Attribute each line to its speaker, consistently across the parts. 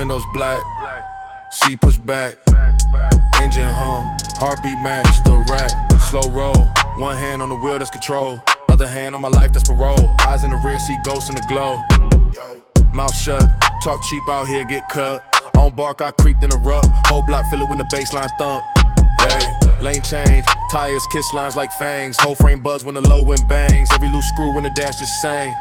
Speaker 1: Windows black, seat push back, engine hum, heartbeat match the rack. Slow roll, one hand on the wheel that's control, other hand on my life that's parole. Eyes in the rear seat, ghosts in the glow. Mouth shut, talk cheap out here, get cut. On bark, I creeped in the rut. Whole block fill it when the baseline thump. Hey, lane change, tires kiss lines like fangs. Whole frame buzz when the low wind bangs. Every loose screw when the dash just sang.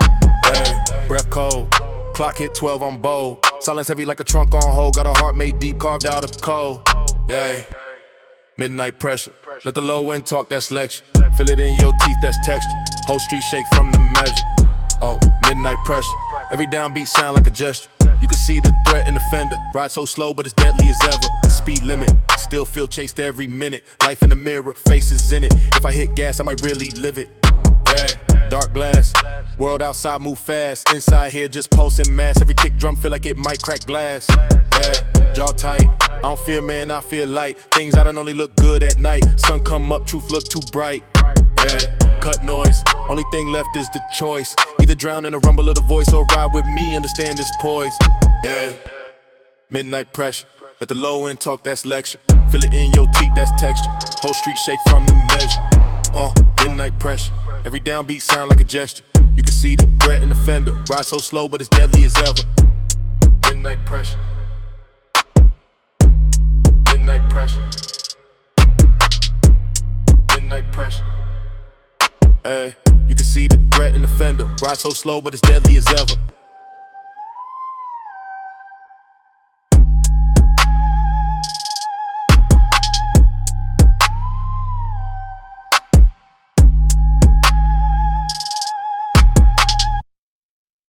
Speaker 1: Hey, breath cold. Clock hit 12, I'm bold. Silence heavy like a trunk on hold. Got a heart made deep, carved out of coal. Yeah. Midnight pressure. Let the low end talk, that's lecture. Feel it in your teeth, that's texture. Whole street shake from the measure. Oh, midnight pressure. Every downbeat sound like a gesture. You can see the threat in the fender. Ride so slow, but as deadly as ever. Speed limit, still feel chased every minute. Life in the mirror, faces in it. If I hit gas, I might really live it. Yeah, dark glass. World outside move fast. Inside here just pulsing mass. Every kick drum feel like it might crack glass. Yeah, jaw tight. I don't feel man, I feel light. Things I don't only look good at night. Sun come up, truth look too bright. Yeah, cut noise. Only thing left is the choice. Either drown in the rumble of the voice or ride with me, understand this poise. Yeah. Midnight pressure. Let the low end talk, that's lecture. Feel it in your teeth, that's texture. Whole street shake from the measure. Uh, midnight pressure. Every downbeat sound like a gesture. You can see the threat in the fender. Ride so slow, but it's deadly as ever. Midnight pressure. Midnight pressure. Midnight pressure. Hey, you can see the threat in the fender. Ride so slow, but it's deadly as ever.